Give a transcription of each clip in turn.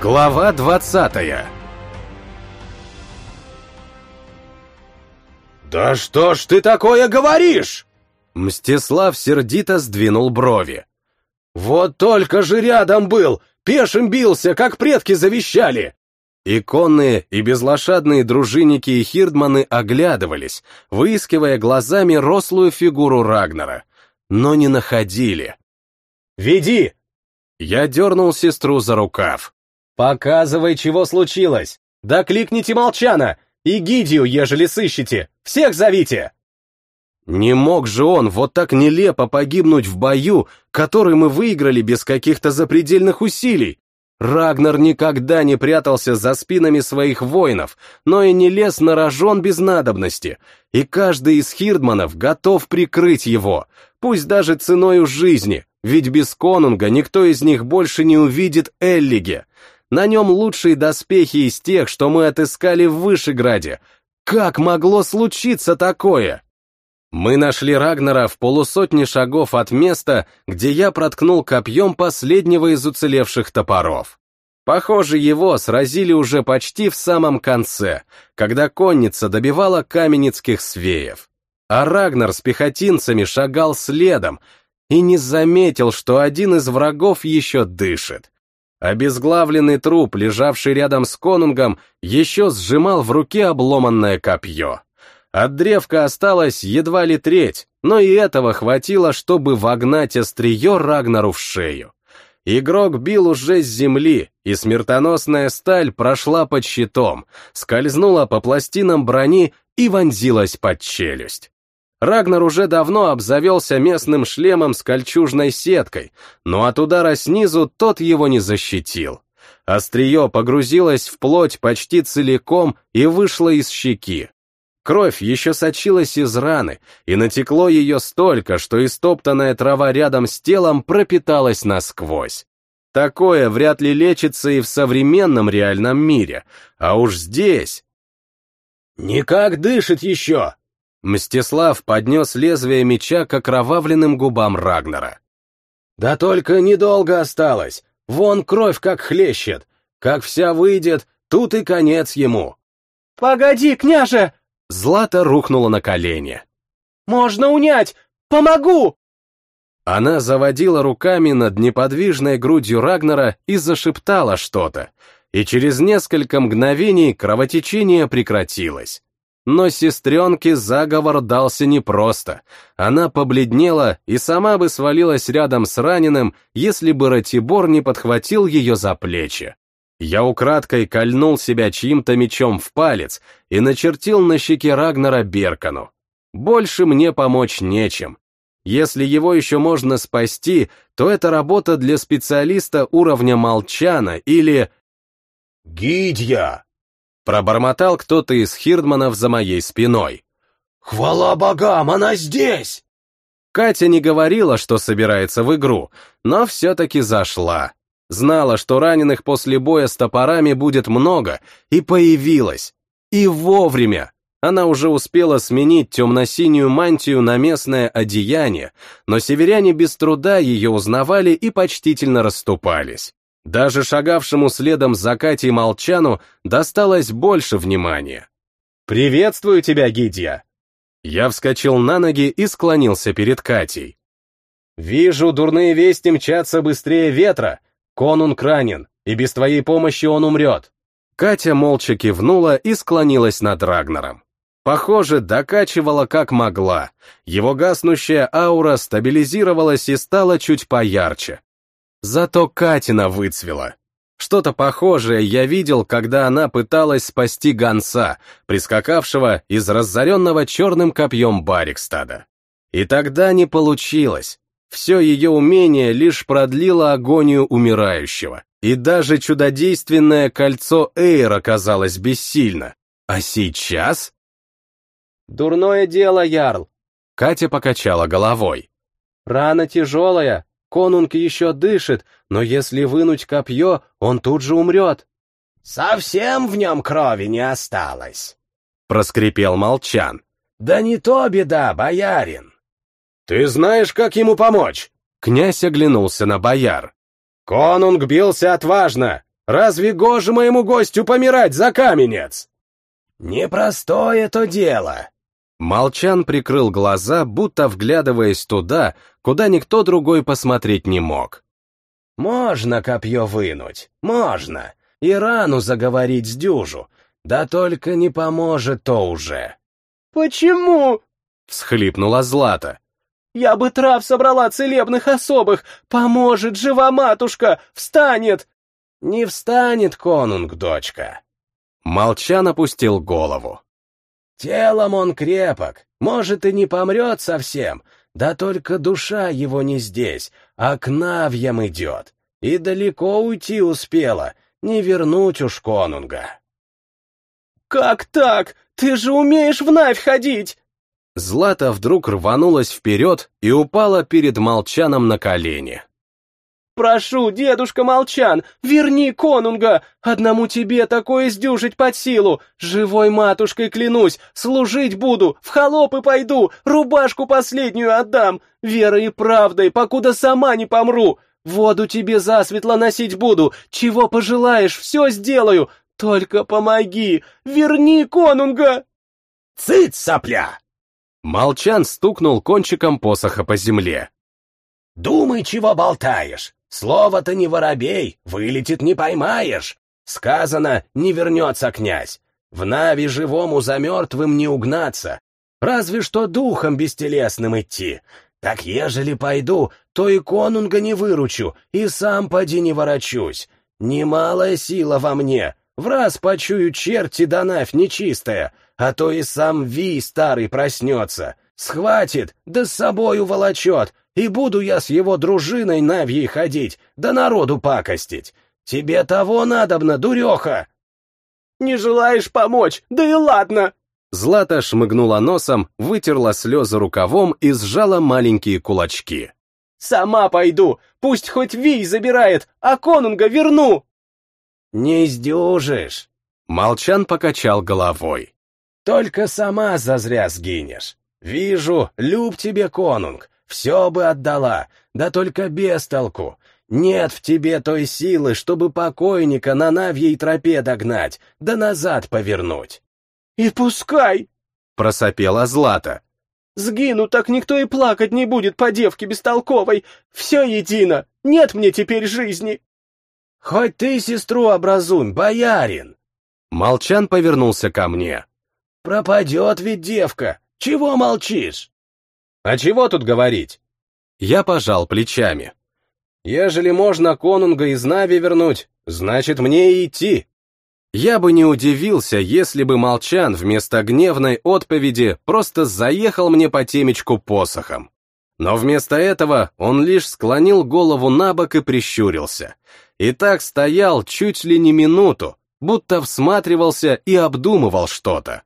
Глава двадцатая «Да что ж ты такое говоришь?» Мстислав сердито сдвинул брови. «Вот только же рядом был, пешим бился, как предки завещали!» И конные, и безлошадные дружинники и хирдманы оглядывались, выискивая глазами рослую фигуру Рагнара, но не находили. «Веди!» Я дернул сестру за рукав. «Показывай, чего случилось! Да кликните Молчана! И Гидию, ежели сыщете! Всех зовите!» Не мог же он вот так нелепо погибнуть в бою, который мы выиграли без каких-то запредельных усилий. Рагнар никогда не прятался за спинами своих воинов, но и не лез на рожон без надобности, и каждый из хирдманов готов прикрыть его, пусть даже ценой жизни, ведь без конунга никто из них больше не увидит Эллиге. На нем лучшие доспехи из тех, что мы отыскали в Вышеграде. Как могло случиться такое? Мы нашли Рагнара в полусотне шагов от места, где я проткнул копьем последнего из уцелевших топоров. Похоже, его сразили уже почти в самом конце, когда конница добивала каменецких свеев. А Рагнар с пехотинцами шагал следом и не заметил, что один из врагов еще дышит. Обезглавленный труп, лежавший рядом с конунгом, еще сжимал в руке обломанное копье. От древка осталось едва ли треть, но и этого хватило, чтобы вогнать острие Рагнару в шею. Игрок бил уже с земли, и смертоносная сталь прошла под щитом, скользнула по пластинам брони и вонзилась под челюсть. Рагнар уже давно обзавелся местным шлемом с кольчужной сеткой, но от удара снизу тот его не защитил. Острие погрузилось в плоть почти целиком и вышло из щеки. Кровь еще сочилась из раны, и натекло ее столько, что истоптанная трава рядом с телом пропиталась насквозь. Такое вряд ли лечится и в современном реальном мире, а уж здесь... «Никак дышит еще!» Мстислав поднес лезвие меча к окровавленным губам Рагнара. «Да только недолго осталось. Вон кровь как хлещет. Как вся выйдет, тут и конец ему». «Погоди, княже!» Злата рухнула на колени. «Можно унять! Помогу!» Она заводила руками над неподвижной грудью Рагнара и зашептала что-то, и через несколько мгновений кровотечение прекратилось. Но сестренке заговор дался непросто. Она побледнела и сама бы свалилась рядом с раненым, если бы Ратибор не подхватил ее за плечи. Я украдкой кольнул себя чьим-то мечом в палец и начертил на щеке Рагнара Беркану. Больше мне помочь нечем. Если его еще можно спасти, то это работа для специалиста уровня Молчана или... «Гидья!» Пробормотал кто-то из хирдманов за моей спиной. «Хвала богам, она здесь!» Катя не говорила, что собирается в игру, но все-таки зашла. Знала, что раненых после боя с топорами будет много, и появилась. И вовремя. Она уже успела сменить темно-синюю мантию на местное одеяние, но северяне без труда ее узнавали и почтительно расступались. Даже шагавшему следом за Катей Молчану досталось больше внимания. «Приветствую тебя, Гидья!» Я вскочил на ноги и склонился перед Катей. «Вижу, дурные вести мчатся быстрее ветра. Конунг ранен, и без твоей помощи он умрет». Катя молча кивнула и склонилась над Рагнаром. Похоже, докачивала как могла. Его гаснущая аура стабилизировалась и стала чуть поярче. Зато Катина выцвела. Что-то похожее я видел, когда она пыталась спасти гонца, прискакавшего из разоренного черным копьем Барикстада. И тогда не получилось. Все ее умение лишь продлило агонию умирающего. И даже чудодейственное кольцо Эйр оказалось бессильно. А сейчас? «Дурное дело, Ярл!» Катя покачала головой. «Рана тяжелая, Конунг еще дышит, но если вынуть копье, он тут же умрет. «Совсем в нем крови не осталось», — проскрипел Молчан. «Да не то беда, боярин». «Ты знаешь, как ему помочь?» Князь оглянулся на бояр. «Конунг бился отважно, Разве гоже моему гостю помирать за каменец? Непростое то дело. Молчан прикрыл глаза, будто вглядываясь туда, куда никто другой посмотреть не мог. Можно копье вынуть, можно, и рану заговорить с дюжу, да только не поможет то уже. «Почему?» — всхлипнула Злата. «Я бы трав собрала целебных особых! Поможет жива матушка! Встанет!» «Не встанет, конунг, дочка!» Молчан опустил голову. «Телом он крепок, может и не помрет совсем, да только душа его не здесь, а к навьям идет, и далеко уйти успела, не вернуть уж конунга». «Как так? Ты же умеешь в Навь ходить!» Злата вдруг рванулась вперед и упала перед Молчаном на колени. «Прошу, дедушка Молчан, верни конунга! Одному тебе такое сдюжить под силу! Живой матушкой клянусь, служить буду, в холопы пойду, рубашку последнюю отдам, верой и правдой, покуда сама не помру! Воду тебе засветло носить буду, чего пожелаешь, все сделаю, только помоги, верни конунга!» «Цыц, сопля!» Молчан стукнул кончиком посоха по земле. «Думай, чего болтаешь! Слово-то не воробей, вылетит не поймаешь! Сказано, не вернется князь! В Нави живому за мертвым не угнаться, разве что духом бестелесным идти. Так ежели пойду, то и конунга не выручу, и сам поди не ворочусь. Немалая сила во мне, в раз почую черти да навь нечистая, а то и сам Ви старый проснется, схватит, да с собою волочет, и буду я с его дружиной навьей ходить, да народу пакостить. Тебе того надобно, дуреха!» «Не желаешь помочь? Да и ладно!» Злата шмыгнула носом, вытерла слезы рукавом и сжала маленькие кулачки. «Сама пойду, пусть хоть Вий забирает, а конунга верну!» «Не издюжишь!» Молчан покачал головой. Только сама зазря сгинешь. Вижу, люб тебе, конунг, все бы отдала, да только без толку. Нет в тебе той силы, чтобы покойника на навьей тропе догнать, да назад повернуть. «И пускай!» — просопела Злата. «Сгину, так никто и плакать не будет по девке бестолковой. Все едино, нет мне теперь жизни!» «Хоть ты сестру образуй, боярин!» Молчан повернулся ко мне. Пропадет ведь девка! Чего молчишь? А чего тут говорить? Я пожал плечами. Ежели можно конунга из Нави вернуть, значит мне и идти. Я бы не удивился, если бы Молчан вместо гневной отповеди просто заехал мне по темечку посохом. Но вместо этого он лишь склонил голову на бок и прищурился. И так стоял чуть ли не минуту, будто всматривался и обдумывал что-то.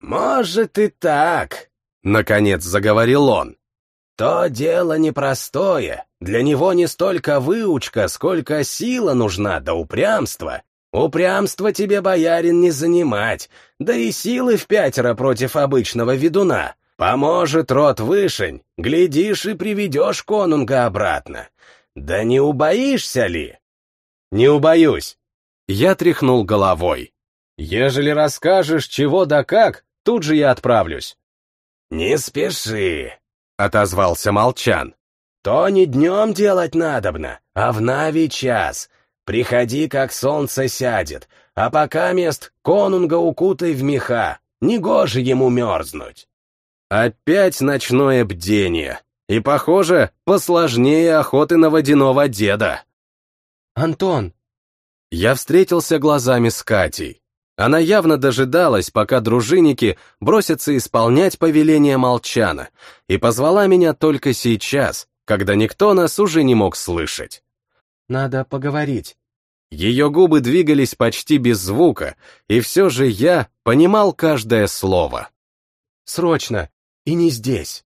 «Может и так», — наконец заговорил он. «То дело непростое, для него не столько выучка, сколько сила нужна, да упрямство. Упрямство тебе, боярин, не занимать, да и силы в пятеро против обычного ведуна. Поможет рот вышень, глядишь и приведешь конунга обратно. Да не убоишься ли?» «Не убоюсь». Я тряхнул головой. «Ежели расскажешь, чего да как, Тут же я отправлюсь. «Не спеши», — отозвался Молчан. «То не днем делать надобно, а в Нави час. Приходи, как солнце сядет, а пока мест конунга укутай в меха, негоже ему мерзнуть». Опять ночное бдение. И, похоже, посложнее охоты на водяного деда. «Антон!» Я встретился глазами с Катей. Она явно дожидалась, пока дружинники бросятся исполнять повеление Молчана, и позвала меня только сейчас, когда никто нас уже не мог слышать. «Надо поговорить». Ее губы двигались почти без звука, и все же я понимал каждое слово. «Срочно! И не здесь!»